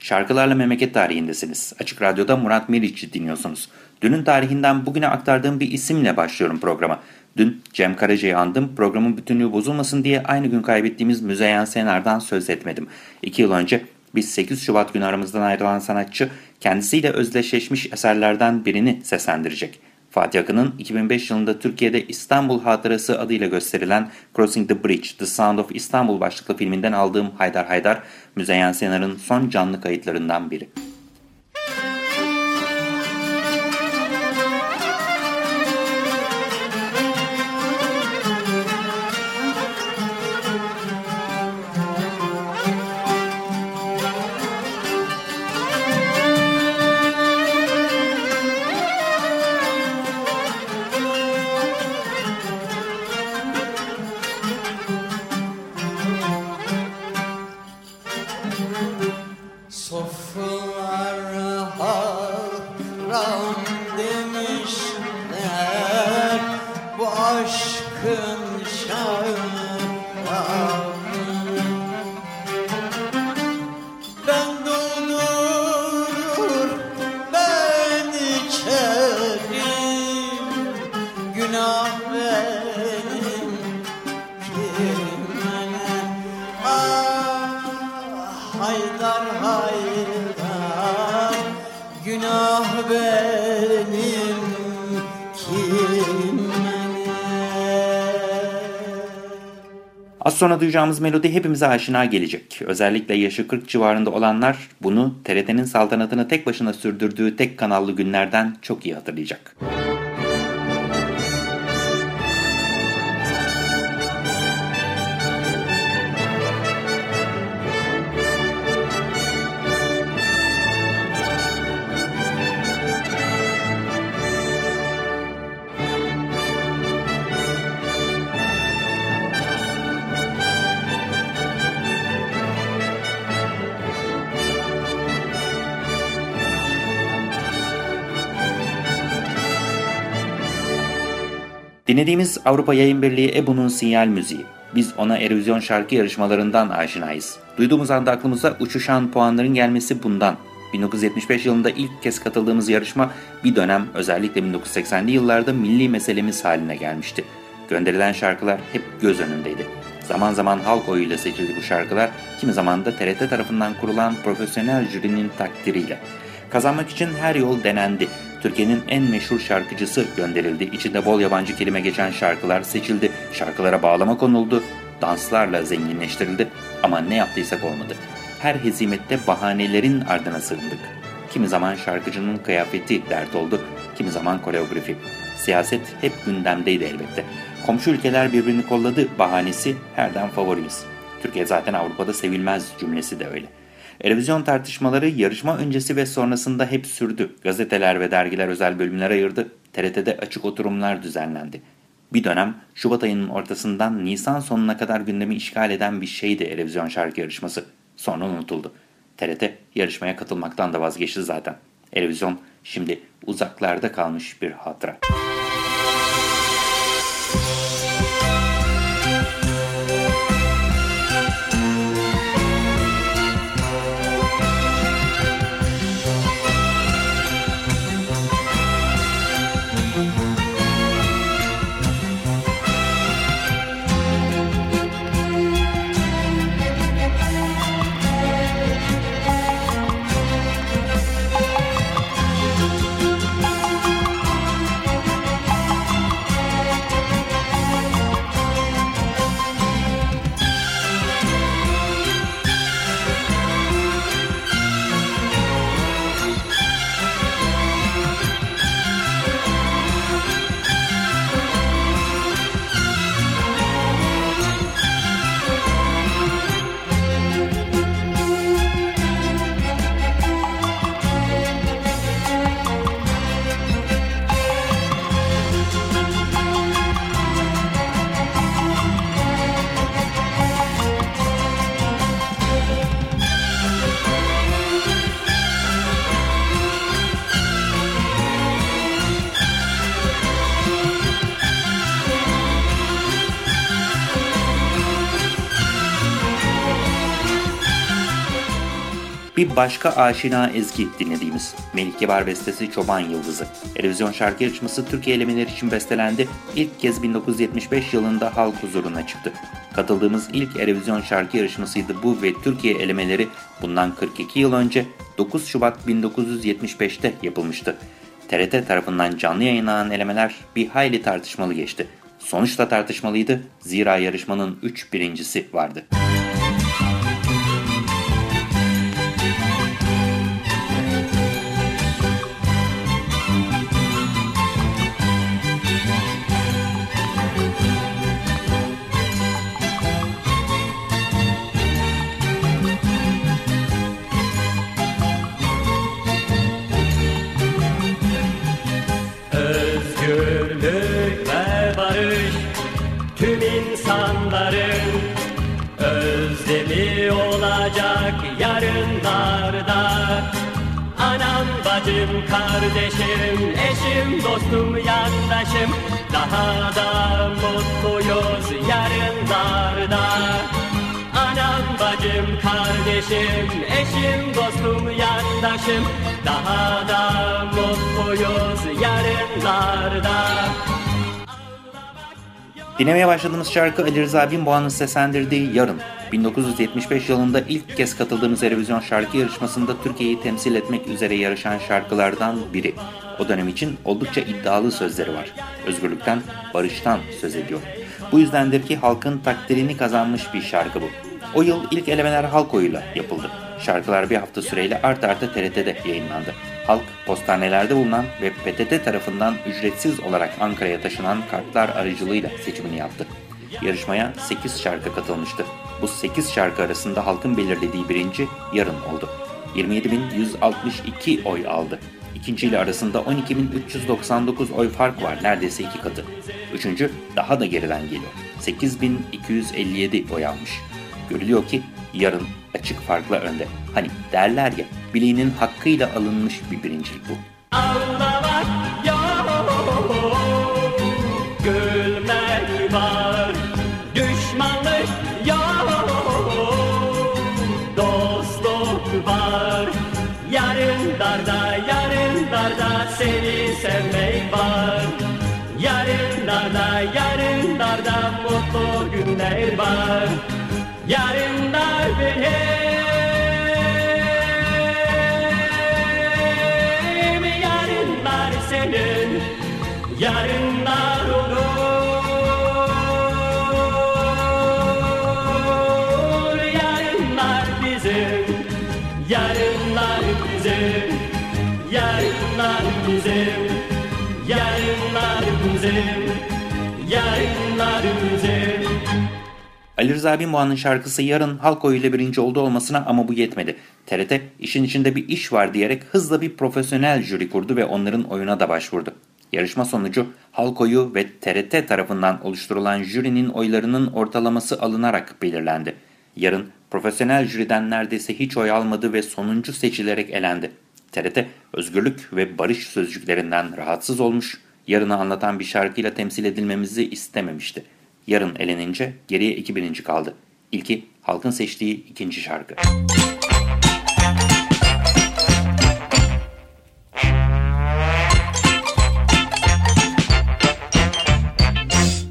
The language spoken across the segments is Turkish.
Şarkılarla Memleket Tarihi'ndesiniz. Açık Radyo'da Murat Meriç'i dinliyorsunuz. Dünün tarihinden bugüne aktardığım bir isimle başlıyorum programa. Dün Cem Karaca'yı andım. Programın bütünlüğü bozulmasın diye aynı gün kaybettiğimiz Müzeyyen Senar'dan söz etmedim. İki yıl önce biz 8 Şubat günü aramızdan ayrılan sanatçı kendisiyle özdeşleşmiş eserlerden birini seslendirecek. Fatih Akın'ın 2005 yılında Türkiye'de İstanbul Hatırası adıyla gösterilen Crossing the Bridge, The Sound of Istanbul başlıklı filminden aldığım Haydar Haydar, Müzeyyen Senar'ın son canlı kayıtlarından biri. Az sonra duyacağımız melodi hepimize aşina gelecek. Özellikle yaşı 40 civarında olanlar bunu TRT'nin saltanatını tek başına sürdürdüğü tek kanallı günlerden çok iyi hatırlayacak. Dinlediğimiz Avrupa Yayın Birliği EBU'nun sinyal müziği. Biz ona Erevizyon şarkı yarışmalarından aşinayız. Duyduğumuz anda aklımıza uçuşan puanların gelmesi bundan. 1975 yılında ilk kez katıldığımız yarışma bir dönem özellikle 1980'li yıllarda milli meselemiz haline gelmişti. Gönderilen şarkılar hep göz önündeydi. Zaman zaman halk oyuyla seçildi bu şarkılar, kimi zaman da TRT tarafından kurulan profesyonel jürinin takdiriyle. Kazanmak için her yol denendi. Türkiye'nin en meşhur şarkıcısı gönderildi. İçinde bol yabancı kelime geçen şarkılar seçildi. Şarkılara bağlama konuldu. Danslarla zenginleştirildi. Ama ne yaptıysak olmadı. Her hezimette bahanelerin ardına sığındık. Kimi zaman şarkıcının kıyafeti dert oldu. Kimi zaman koreografi. Siyaset hep gündemdeydi elbette. Komşu ülkeler birbirini kolladı bahanesi herden favorimiz. Türkiye zaten Avrupa'da sevilmez cümlesi de öyle. Erevizyon tartışmaları yarışma öncesi ve sonrasında hep sürdü. Gazeteler ve dergiler özel bölümler ayırdı. TRT'de açık oturumlar düzenlendi. Bir dönem Şubat ayının ortasından Nisan sonuna kadar gündemi işgal eden bir şeydi Erevizyon şarkı yarışması. Sonra unutuldu. TRT yarışmaya katılmaktan da vazgeçti zaten. Erevizyon şimdi uzaklarda kalmış bir hatıra. Bir başka aşina ezgi dinlediğimiz Melih Kibar bestesi Çoban Yıldızı. Erevizyon şarkı yarışması Türkiye elemeleri için bestelendi. İlk kez 1975 yılında halk huzuruna çıktı. Katıldığımız ilk Erevizyon şarkı yarışmasıydı bu ve Türkiye elemeleri bundan 42 yıl önce 9 Şubat 1975'te yapılmıştı. TRT tarafından canlı yayınlanan elemeler bir hayli tartışmalı geçti. Sonuçta tartışmalıydı zira yarışmanın 3 birincisi vardı. Özgürlük bacım, kardeşim, eşim, dostum, yandaşım. Daha da mutluyuz yarınlarda. Anam, bacım, kardeşim, eşim, dostum, yandaşım. Daha da mutluyuz yarınlarda Dinlemeye başladığımız şarkı Ali Rıza Binboğa'nın seslendirdiği Yarın. 1975 yılında ilk kez katıldığımız Erevizyon şarkı yarışmasında Türkiye'yi temsil etmek üzere yarışan şarkılardan biri. O dönem için oldukça iddialı sözleri var. Özgürlükten, barıştan söz ediyor. Bu yüzdendir ki halkın takdirini kazanmış bir şarkı bu. O yıl ilk elemeler halk oyuyla yapıldı. Şarkılar bir hafta süreyle art arda TRT'de yayınlandı. Halk postanelerde bulunan ve PTT tarafından ücretsiz olarak Ankara'ya taşınan kartlar aracılığıyla seçimini yaptı. Yarışmaya 8 şarkı katılmıştı. Bu 8 şarkı arasında halkın belirlediği birinci yarın oldu. 27.162 oy aldı. İkinci ile arasında 12.399 oy fark var neredeyse iki katı. Üçüncü daha da geriden geliyor. 8.257 oy almış. Görülüyor ki yarın açık farkla önde. Hani derler ya bileğinin hakkıyla alınmış bir birincilik bu. Ağlamak yok, gülmek var, düşmanlık yok, var. Yarın darda, yarın darda seni sevmek var. Yarın darda, yarın darda mutlu günler var. Yarınlar benim, yarınlar senin, yarınlar olur. Yarınlar bizim, yarınlar bizim, yarınlar bizim, Ali Rıza Binboğa'nın şarkısı yarın halk oyuyla birinci oldu olmasına ama bu yetmedi. TRT işin içinde bir iş var diyerek hızla bir profesyonel jüri kurdu ve onların oyuna da başvurdu. Yarışma sonucu halk oyu ve TRT tarafından oluşturulan jürinin oylarının ortalaması alınarak belirlendi. Yarın profesyonel jüriden neredeyse hiç oy almadı ve sonuncu seçilerek elendi. TRT özgürlük ve barış sözcüklerinden rahatsız olmuş, yarını anlatan bir şarkıyla temsil edilmemizi istememişti. Yarın elenince geriye iki birinci kaldı. İlki halkın seçtiği ikinci şarkı.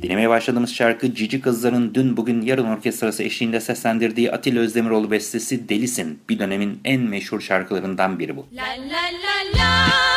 Dinlemeye başladığımız şarkı Cici Kızlar'ın Dün Bugün Yarın Orkestrası eşliğinde seslendirdiği Atilla Özdemiroğlu bestesi Delisin. Bir dönemin en meşhur şarkılarından biri bu. La la la la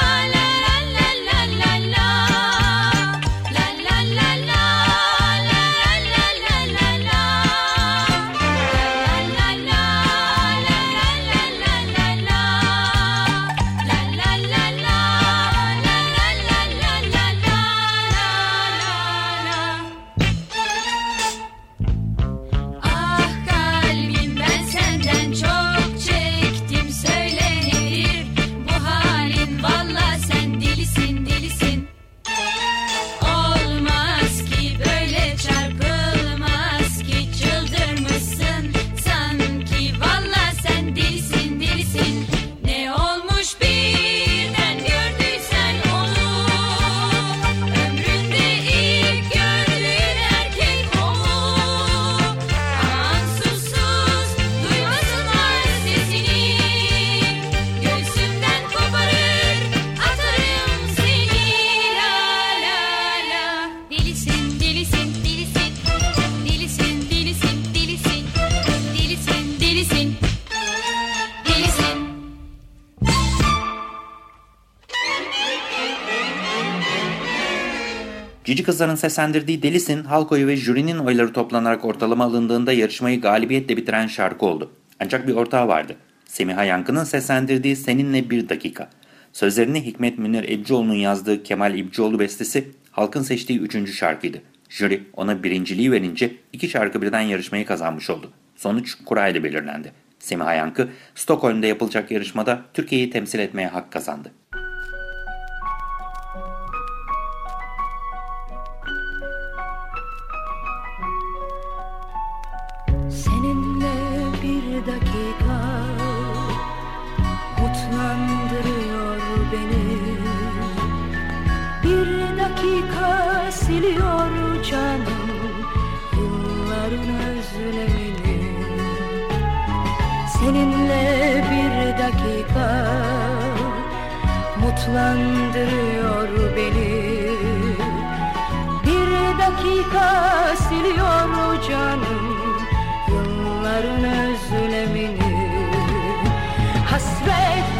Cici Kızlar'ın seslendirdiği Delisin, halk oyu ve jürinin oyları toplanarak ortalama alındığında yarışmayı galibiyetle bitiren şarkı oldu. Ancak bir ortağı vardı. Semiha Yankı'nın seslendirdiği Seninle Bir Dakika. Sözlerini Hikmet Münir Ebcioğlu'nun yazdığı Kemal İbcioğlu bestesi halkın seçtiği üçüncü şarkıydı. Jüri ona birinciliği verince iki şarkı birden yarışmayı kazanmış oldu. Sonuç kura ile belirlendi. Semiha Yankı, Stockholm'da yapılacak yarışmada Türkiye'yi temsil etmeye hak kazandı.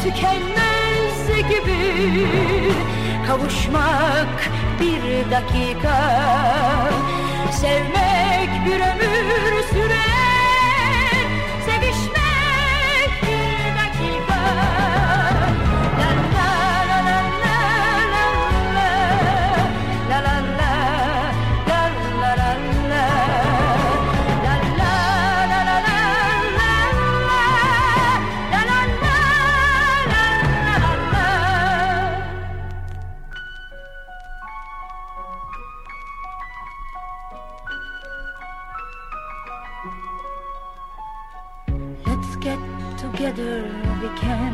Tükenmez gibi Kavuşmak bir dakika. Sevmek bir ömür get together we can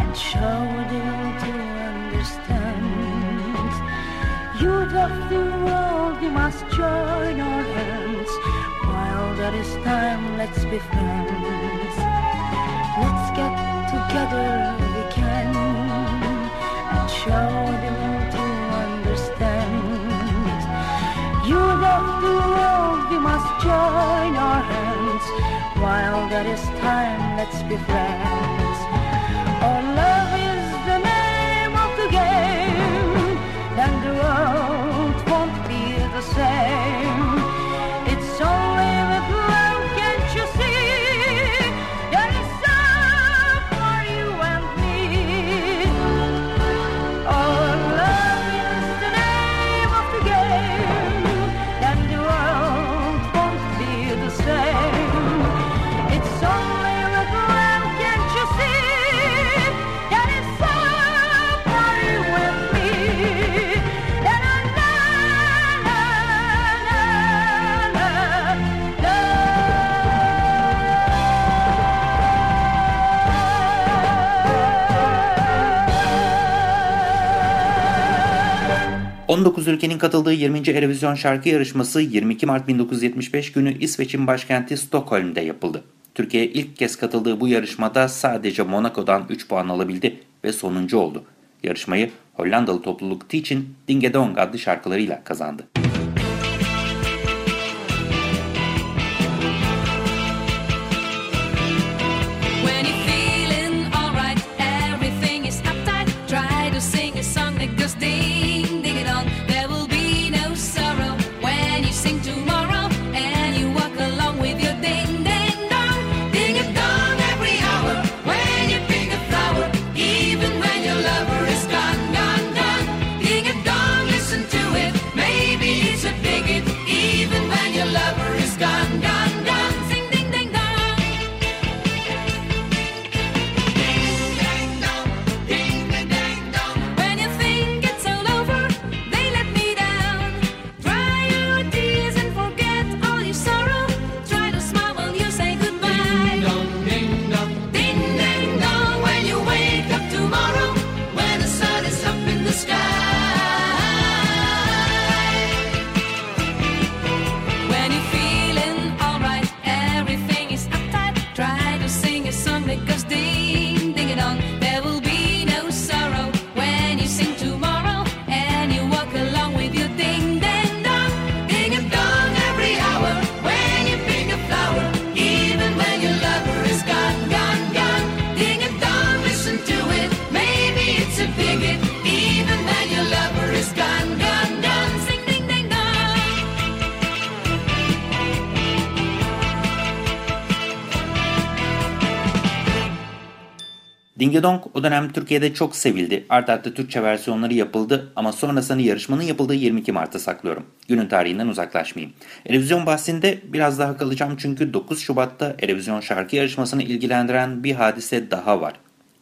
and show them to understand. Youth of the world, we must join our hands. While there is time, let's be friends. Let's get together but time, let's be 19 ülkenin katıldığı 20. Erevizyon şarkı yarışması 22 Mart 1975 günü İsveç'in başkenti Stockholm'de yapıldı. Türkiye ilk kez katıldığı bu yarışmada sadece Monaco'dan 3 puan alabildi ve sonuncu oldu. Yarışmayı Hollandalı topluluk Teach'in Dinge Dong adlı şarkılarıyla kazandı. Dingedong o dönem Türkiye'de çok sevildi. Art arda Türkçe versiyonları yapıldı ama sonrasını yarışmanın yapıldığı 22 Mart'a saklıyorum. Günün tarihinden uzaklaşmayayım. Erevizyon bahsinde biraz daha kalacağım çünkü 9 Şubat'ta Erevizyon şarkı yarışmasını ilgilendiren bir hadise daha var.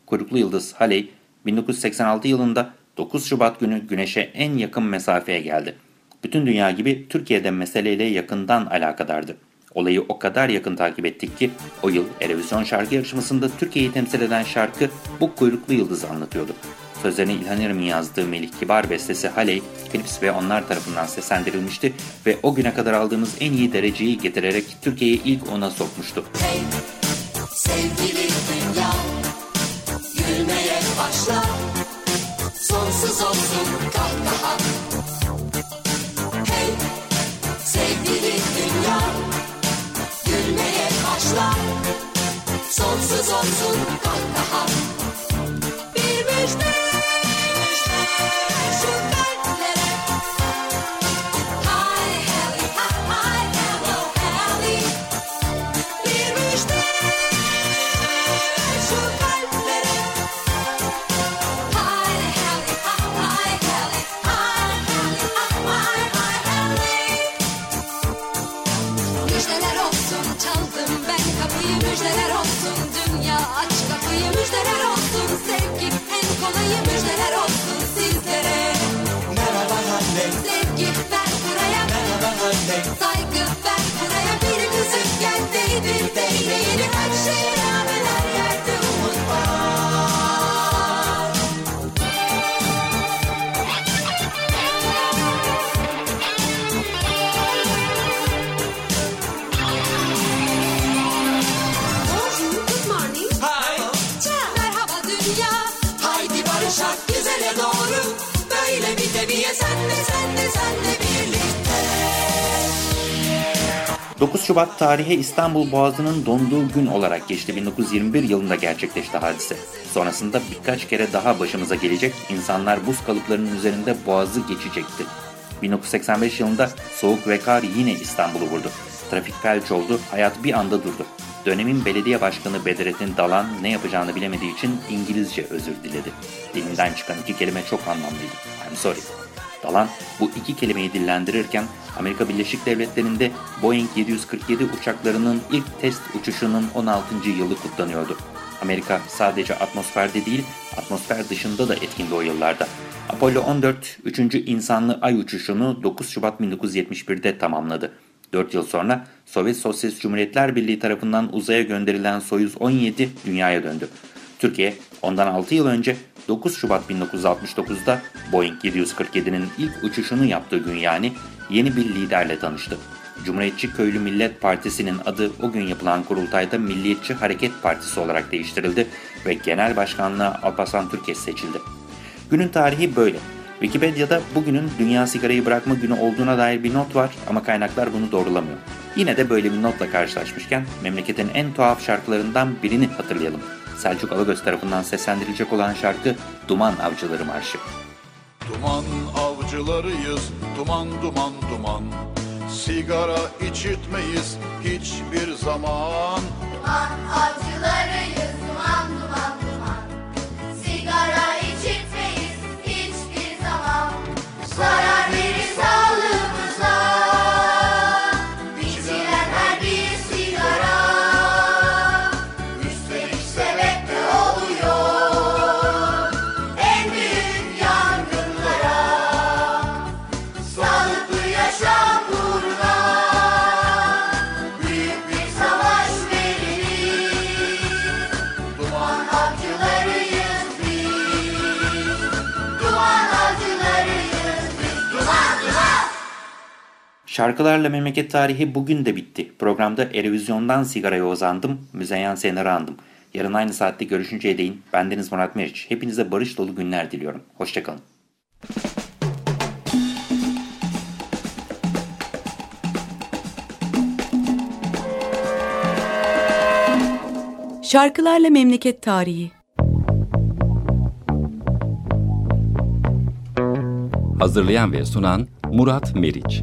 Kuyruklu Yıldız Haley 1986 yılında 9 Şubat günü Güneş'e en yakın mesafeye geldi. Bütün dünya gibi Türkiye'de meseleyle yakından alakadardı. Olayı o kadar yakın takip ettik ki o yıl Erevizyon şarkı yarışmasında Türkiye'yi temsil eden şarkı bu kuyruklu yıldızı anlatıyordu. Sözlerini İlhan Erem'in yazdığı Melih Kibar bestesi Haley, Philips ve onlar tarafından seslendirilmişti ve o güne kadar aldığımız en iyi dereceyi getirerek Türkiye'yi ilk ona sokmuştu. Hey sevgili dünya Gülmeye başla anne, Sevgi ver buraya merhaba anne. Saygı ver buraya bir müzikken değdir değneğini her şeye rağmen her yerde umut var. Bonjour, good morning. Hi. Merhaba dünya. Haydi barışak güzele doğru. Böyle bir deviye sen de sen de sen de birlikte. 9 Şubat tarihe İstanbul Boğazı'nın donduğu gün olarak geçti. 1921 yılında gerçekleşti hadise. Sonrasında birkaç kere daha başımıza gelecek, insanlar buz kalıplarının üzerinde boğazı geçecekti. 1985 yılında soğuk ve kar yine İstanbul'u vurdu. Trafik felç oldu, hayat bir anda durdu. Dönemin belediye başkanı Bedrettin Dalan ne yapacağını bilemediği için İngilizce özür diledi. Dilinden çıkan iki kelime çok anlamlıydı. I'm sorry. Dalan bu iki kelimeyi dillendirirken Amerika Birleşik Devletleri'nde Boeing 747 uçaklarının ilk test uçuşunun 16. yılı kutlanıyordu. Amerika sadece atmosferde değil, atmosfer dışında da etkindi o yıllarda. Apollo 14, 3. insanlı ay uçuşunu 9 Şubat 1971'de tamamladı. 4 yıl sonra Sovyet Sosyalist Cumhuriyetler Birliği tarafından uzaya gönderilen Soyuz 17 dünyaya döndü. Türkiye ondan 6 yıl önce 9 Şubat 1969'da Boeing 747'nin ilk uçuşunu yaptığı gün yani yeni bir liderle tanıştı. Cumhuriyetçi Köylü Millet Partisi'nin adı o gün yapılan kurultayda Milliyetçi Hareket Partisi olarak değiştirildi ve genel başkanlığa Alparslan Türkeş seçildi. Günün tarihi böyle. Wikipedia'da bugünün Dünya Sigarayı Bırakma Günü olduğuna dair bir not var ama kaynaklar bunu doğrulamıyor. Yine de böyle bir notla karşılaşmışken memleketin en tuhaf şarkılarından birini hatırlayalım. Selçuk Alagöz tarafından seslendirilecek olan şarkı Duman Avcıları Marşı. Duman avcılarıyız, duman duman duman. Sigara içitmeyiz hiçbir zaman. Duman avcılarıyız duman duman duman Sigara içitmeyiz hiçbir zaman Zarar Şarkılarla memleket tarihi bugün de bitti. Programda Erevizyon'dan sigaraya uzandım, Müzeyyen Senar'ı andım. Yarın aynı saatte görüşünceye değin. Bendeniz Murat Meriç. Hepinize barış dolu günler diliyorum. Hoşçakalın. Şarkılarla Memleket Tarihi Hazırlayan ve sunan Murat Meriç.